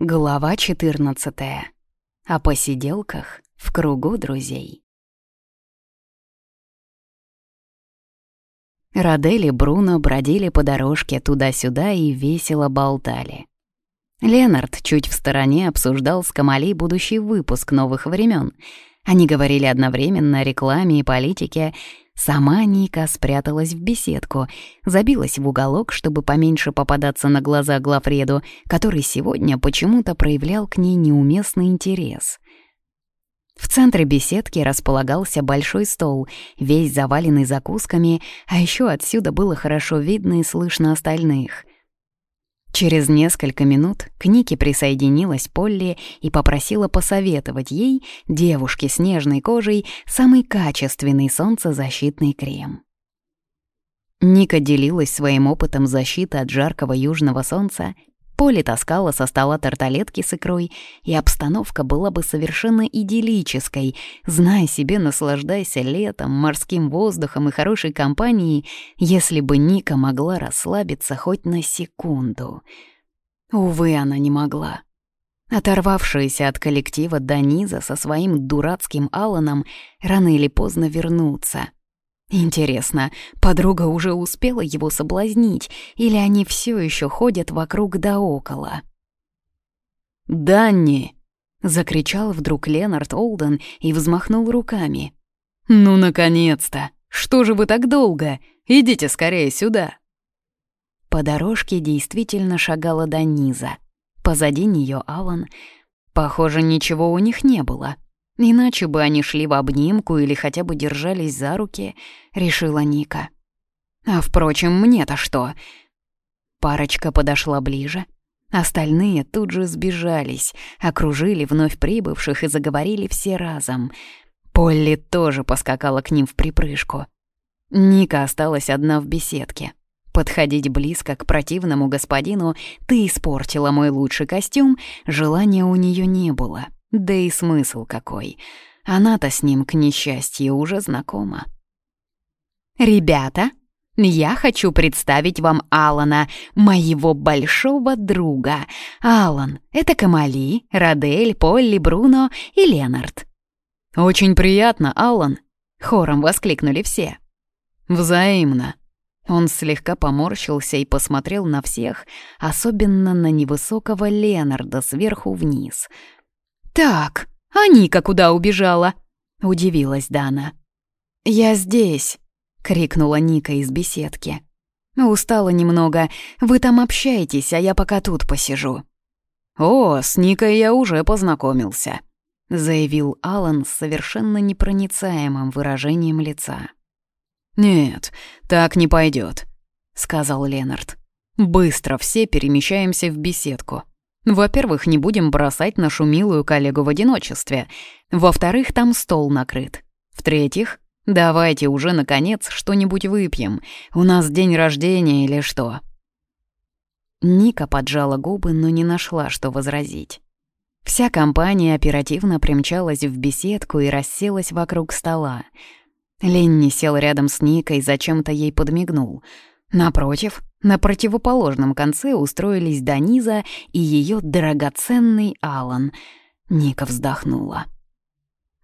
Глава 14. О посиделках в кругу друзей. Радель и Бруно бродили по дорожке туда-сюда и весело болтали. Ленард чуть в стороне обсуждал с Камали будущий выпуск «Новых времен. Они говорили одновременно о рекламе и политике, Сама Ника спряталась в беседку, забилась в уголок, чтобы поменьше попадаться на глаза Глафреду, который сегодня почему-то проявлял к ней неуместный интерес. В центре беседки располагался большой стол, весь заваленный закусками, а еще отсюда было хорошо видно и слышно остальных. Через несколько минут к Нике присоединилась Полли и попросила посоветовать ей, девушке с нежной кожей, самый качественный солнцезащитный крем. Ника делилась своим опытом защиты от жаркого южного солнца Поле таскала со стола тарталетки с икрой, и обстановка была бы совершенно идиллической. Зная себе, наслаждайся летом, морским воздухом и хорошей компанией, если бы Ника могла расслабиться хоть на секунду. Увы, она не могла. Оторвавшаяся от коллектива Даниза со своим дурацким Аланом рано или поздно вернутся — Интересно, подруга уже успела его соблазнить, или они все еще ходят вокруг да около? «Данни!» — закричал вдруг Ленард Олден и взмахнул руками. «Ну, наконец-то! Что же вы так долго? Идите скорее сюда!» По дорожке действительно шагала Даниза. Позади нее Алан. Похоже, ничего у них не было — Иначе бы они шли в обнимку или хотя бы держались за руки, решила Ника. А впрочем, мне-то что? Парочка подошла ближе. Остальные тут же сбежались, окружили вновь прибывших и заговорили все разом. Полли тоже поскакала к ним в припрыжку. Ника осталась одна в беседке. Подходить близко к противному господину «ты испортила мой лучший костюм» желания у нее не было. Да и смысл какой. Она-то с ним, к несчастью, уже знакома. «Ребята, я хочу представить вам Алана, моего большого друга. Алан — это Камали, Радель, Полли, Бруно и Ленард». «Очень приятно, Алан», — хором воскликнули все. «Взаимно». Он слегка поморщился и посмотрел на всех, особенно на невысокого Ленарда сверху вниз — «Так, а Ника куда убежала?» — удивилась Дана. «Я здесь», — крикнула Ника из беседки. «Устала немного. Вы там общаетесь, а я пока тут посижу». «О, с Никой я уже познакомился», — заявил Алан с совершенно непроницаемым выражением лица. «Нет, так не пойдет», — сказал Ленард. «Быстро все перемещаемся в беседку. Во-первых, не будем бросать нашу милую коллегу в одиночестве. Во-вторых, там стол накрыт. В-третьих, давайте уже, наконец, что-нибудь выпьем. У нас день рождения или что?» Ника поджала губы, но не нашла, что возразить. Вся компания оперативно примчалась в беседку и расселась вокруг стола. Ленни сел рядом с Никой, зачем-то ей подмигнул — Напротив, на противоположном конце устроились Даниза и ее драгоценный Алан. Ника вздохнула.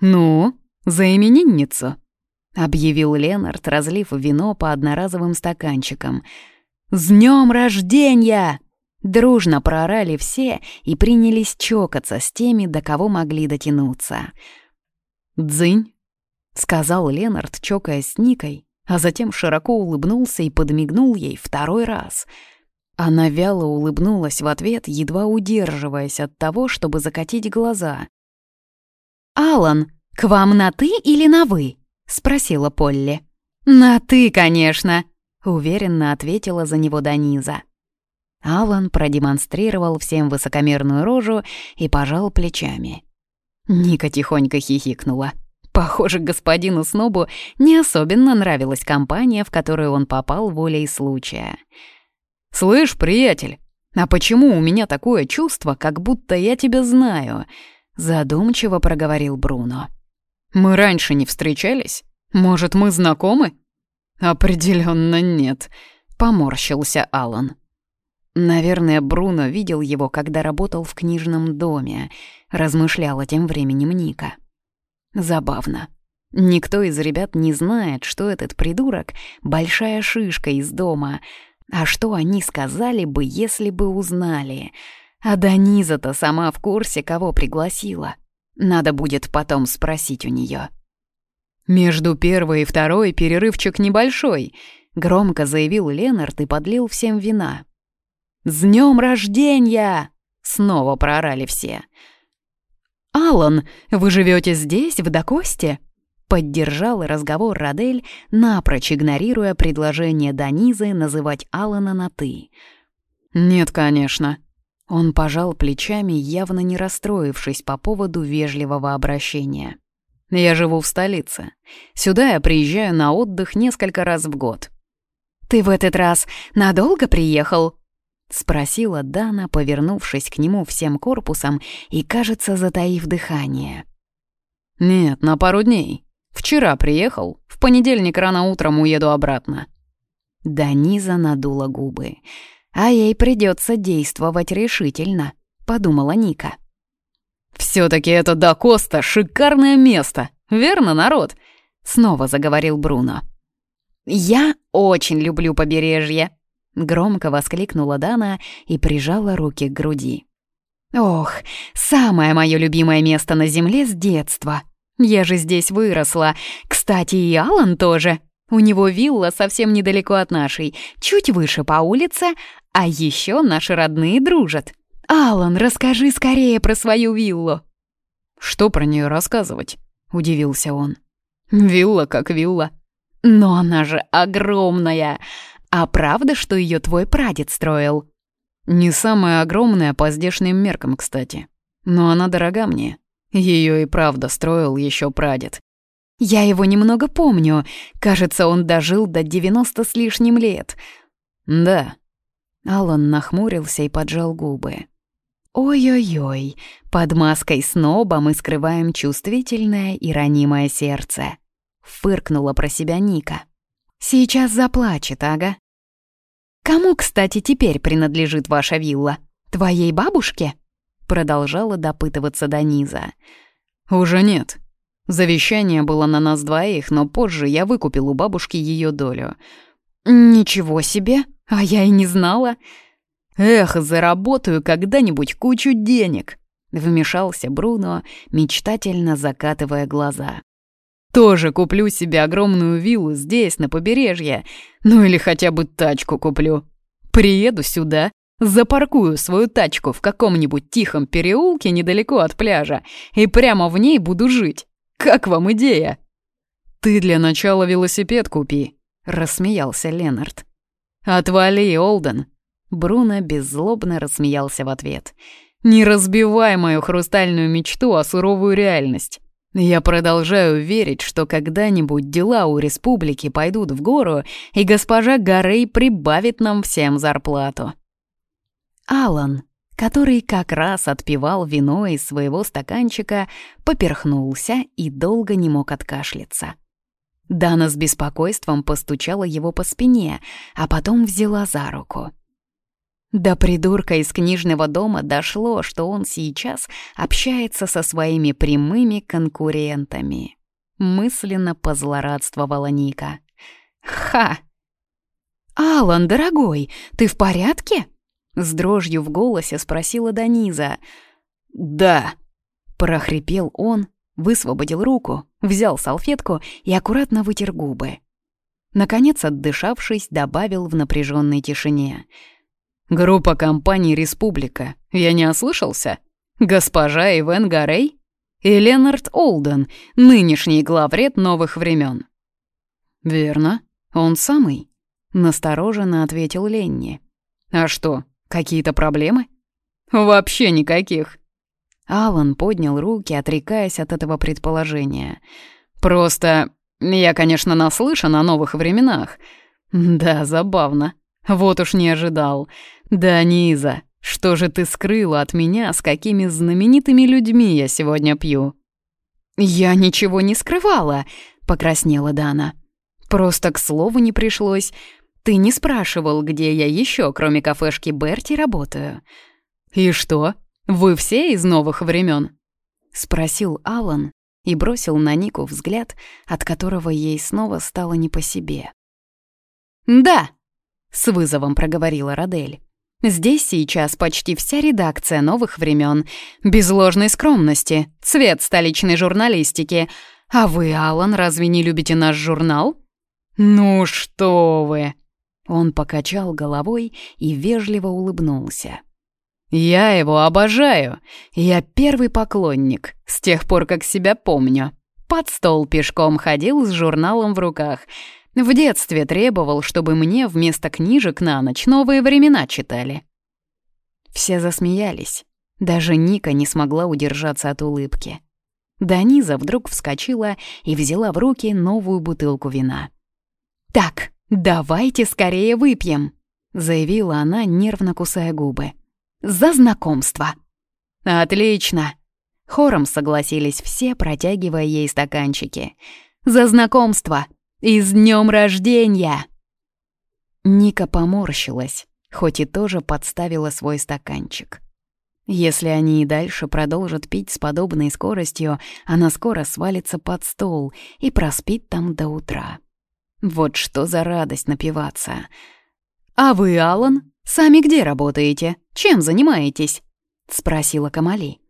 «Ну, за именинницу!» — объявил Ленард, разлив вино по одноразовым стаканчикам. «С днем рождения!» Дружно проорали все и принялись чокаться с теми, до кого могли дотянуться. «Дзынь!» — сказал Ленард, чокаясь с Никой, а затем широко улыбнулся и подмигнул ей второй раз. Она вяло улыбнулась в ответ, едва удерживаясь от того, чтобы закатить глаза. «Алан, к вам на «ты» или на «вы»?» — спросила Полли. «На «ты», конечно», — уверенно ответила за него Даниза. Алан продемонстрировал всем высокомерную рожу и пожал плечами. Ника тихонько хихикнула. Похоже, господину Снобу не особенно нравилась компания, в которую он попал волей случая. «Слышь, приятель, а почему у меня такое чувство, как будто я тебя знаю?» Задумчиво проговорил Бруно. «Мы раньше не встречались? Может, мы знакомы?» «Определенно нет», — поморщился Алан. Наверное, Бруно видел его, когда работал в книжном доме, размышляла тем временем Ника. Забавно. Никто из ребят не знает, что этот придурок — большая шишка из дома. А что они сказали бы, если бы узнали? А Даниза-то сама в курсе, кого пригласила. Надо будет потом спросить у нее. «Между первой и второй перерывчик небольшой», — громко заявил Ленард и подлил всем вина. «С днем рождения!» — снова проорали все. «Алан, вы живете здесь, в Дакосте?» Поддержал разговор Радель, напрочь игнорируя предложение Данизы называть Алана на «ты». «Нет, конечно». Он пожал плечами, явно не расстроившись по поводу вежливого обращения. «Я живу в столице. Сюда я приезжаю на отдых несколько раз в год». «Ты в этот раз надолго приехал?» — спросила Дана, повернувшись к нему всем корпусом и, кажется, затаив дыхание. «Нет, на пару дней. Вчера приехал, в понедельник рано утром уеду обратно». Даниза надула губы. «А ей придется действовать решительно», — подумала Ника. «Все-таки это Дакоста — шикарное место, верно, народ?» — снова заговорил Бруно. «Я очень люблю побережье», Громко воскликнула Дана и прижала руки к груди. «Ох, самое мое любимое место на земле с детства. Я же здесь выросла. Кстати, и Алан тоже. У него вилла совсем недалеко от нашей, чуть выше по улице, а еще наши родные дружат. Алан, расскажи скорее про свою виллу». «Что про нее рассказывать?» — удивился он. «Вилла как вилла». «Но она же огромная!» «А правда, что ее твой прадед строил?» «Не самая огромная по здешним меркам, кстати. Но она дорога мне. Ее и правда строил еще прадед». «Я его немного помню. Кажется, он дожил до 90 с лишним лет». «Да». Алан нахмурился и поджал губы. «Ой-ой-ой, под маской сноба мы скрываем чувствительное и ранимое сердце», — фыркнула про себя Ника. «Сейчас заплачет, ага. «Кому, кстати, теперь принадлежит ваша вилла? Твоей бабушке?» Продолжала допытываться Даниза. «Уже нет. Завещание было на нас двоих, но позже я выкупил у бабушки ее долю». «Ничего себе! А я и не знала!» «Эх, заработаю когда-нибудь кучу денег!» Вмешался Бруно, мечтательно закатывая глаза. Тоже куплю себе огромную виллу здесь, на побережье. Ну или хотя бы тачку куплю. Приеду сюда, запаркую свою тачку в каком-нибудь тихом переулке недалеко от пляжа и прямо в ней буду жить. Как вам идея? Ты для начала велосипед купи, рассмеялся Ленард. Отвали, Олден. Бруно беззлобно рассмеялся в ответ. Не разбивай мою хрустальную мечту о суровую реальность. Я продолжаю верить, что когда-нибудь дела у республики пойдут в гору, и госпожа Гарей прибавит нам всем зарплату. Алан, который как раз отпивал вино из своего стаканчика, поперхнулся и долго не мог откашляться. Дана с беспокойством постучала его по спине, а потом взяла за руку. До придурка из книжного дома дошло, что он сейчас общается со своими прямыми конкурентами. Мысленно позлорадствовала Ника. «Ха!» «Алан, дорогой, ты в порядке?» С дрожью в голосе спросила Даниза. «Да», — прохрипел он, высвободил руку, взял салфетку и аккуратно вытер губы. Наконец, отдышавшись, добавил в напряженной тишине — Группа компаний «Республика». Я не ослышался? Госпожа Ивен Гарей? И Ленард Олден, нынешний главред новых времен. «Верно, он самый», — настороженно ответил Ленни. «А что, какие-то проблемы?» «Вообще никаких». Алан поднял руки, отрекаясь от этого предположения. «Просто я, конечно, наслышан о новых временах. Да, забавно. Вот уж не ожидал. «Да, Низа, что же ты скрыла от меня, с какими знаменитыми людьми я сегодня пью?» «Я ничего не скрывала», — покраснела Дана. «Просто к слову не пришлось. Ты не спрашивал, где я еще, кроме кафешки Берти, работаю. И что? Вы все из новых времен? Спросил Алан и бросил на Нику взгляд, от которого ей снова стало не по себе. «Да», — с вызовом проговорила Радель. «Здесь сейчас почти вся редакция новых времен, без ложной скромности, цвет столичной журналистики. А вы, Алан, разве не любите наш журнал?» «Ну что вы!» Он покачал головой и вежливо улыбнулся. «Я его обожаю. Я первый поклонник, с тех пор, как себя помню. Под стол пешком ходил с журналом в руках. В детстве требовал, чтобы мне вместо книжек на ночь новые времена читали». Все засмеялись. Даже Ника не смогла удержаться от улыбки. Даниза вдруг вскочила и взяла в руки новую бутылку вина. «Так, давайте скорее выпьем», — заявила она, нервно кусая губы. «За знакомство!» «Отлично!» Хором согласились все, протягивая ей стаканчики. «За знакомство! И с днем рождения!» Ника поморщилась, хоть и тоже подставила свой стаканчик. Если они и дальше продолжат пить с подобной скоростью, она скоро свалится под стол и проспит там до утра. Вот что за радость напиваться. «А вы, Алан, сами где работаете? Чем занимаетесь?» — спросила Камали.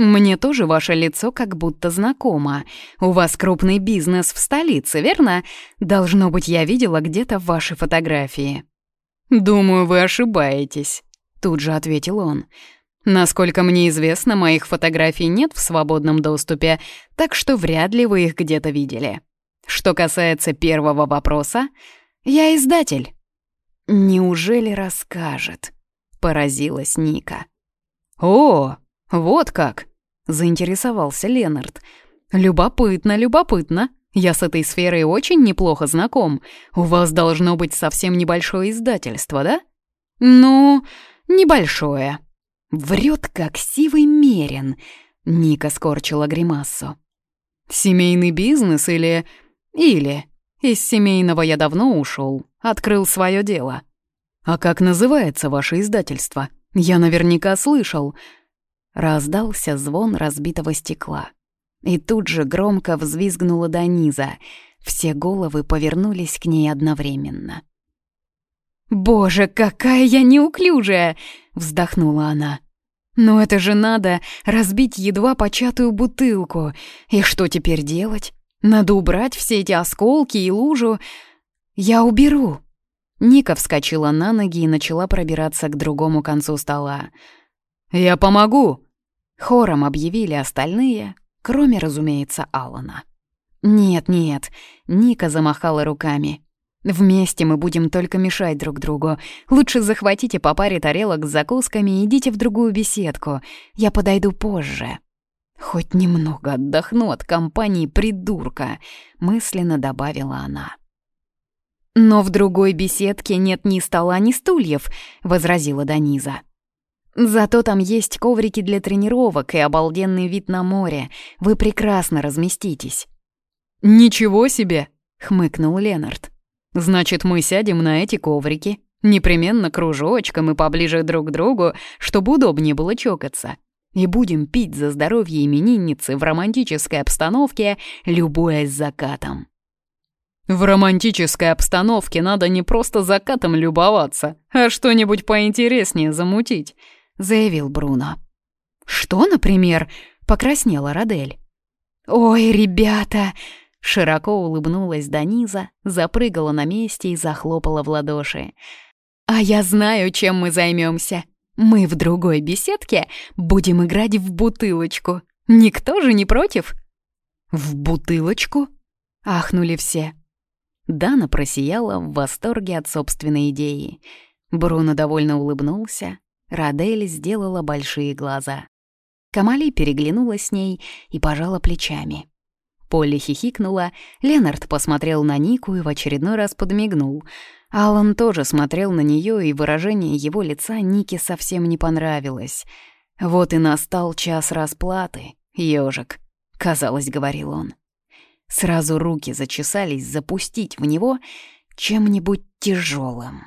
«Мне тоже ваше лицо как будто знакомо. У вас крупный бизнес в столице, верно? Должно быть, я видела где-то ваши фотографии». «Думаю, вы ошибаетесь», — тут же ответил он. «Насколько мне известно, моих фотографий нет в свободном доступе, так что вряд ли вы их где-то видели». Что касается первого вопроса, я издатель. Неужели расскажет? Поразилась Ника. О, вот как! Заинтересовался Ленард. Любопытно, любопытно. Я с этой сферой очень неплохо знаком. У вас должно быть совсем небольшое издательство, да? Ну, небольшое. Врет, как сивый мерин. Ника скорчила гримасу. Семейный бизнес или или из семейного я давно ушел, открыл свое дело. А как называется ваше издательство? Я наверняка слышал. Раздался звон разбитого стекла. И тут же громко взвизгнула до низа. Все головы повернулись к ней одновременно. «Боже, какая я неуклюжая!» — вздохнула она. «Но это же надо разбить едва початую бутылку. И что теперь делать? Надо убрать все эти осколки и лужу. Я уберу. Ника вскочила на ноги и начала пробираться к другому концу стола. «Я помогу!» Хором объявили остальные, кроме, разумеется, Алана. «Нет-нет», — Ника замахала руками. «Вместе мы будем только мешать друг другу. Лучше захватите по паре тарелок с закусками и идите в другую беседку. Я подойду позже». «Хоть немного отдохну от компании придурка», — мысленно добавила она. «Но в другой беседке нет ни стола, ни стульев», — возразила Даниза. «Зато там есть коврики для тренировок и обалденный вид на море. Вы прекрасно разместитесь». «Ничего себе!» — хмыкнул Ленард. «Значит, мы сядем на эти коврики, непременно кружочком и поближе друг к другу, чтобы удобнее было чокаться и будем пить за здоровье именинницы в романтической обстановке, любуясь закатом. В романтической обстановке надо не просто закатом любоваться, а что-нибудь поинтереснее замутить, заявил Бруно. Что, например? покраснела Радель. Ой, ребята, широко улыбнулась Даниза, запрыгала на месте и захлопала в ладоши. А я знаю, чем мы займемся. Мы в другой беседке будем играть в бутылочку. Никто же не против?» «В бутылочку?» — ахнули все. Дана просияла в восторге от собственной идеи. Бруно довольно улыбнулся. Радель сделала большие глаза. Камали переглянулась с ней и пожала плечами. Полли хихикнула, Ленард посмотрел на Нику и в очередной раз подмигнул — Алан тоже смотрел на нее, и выражение его лица Нике совсем не понравилось. «Вот и настал час расплаты, ежик», — казалось, говорил он. Сразу руки зачесались запустить в него, чем-нибудь тяжелым.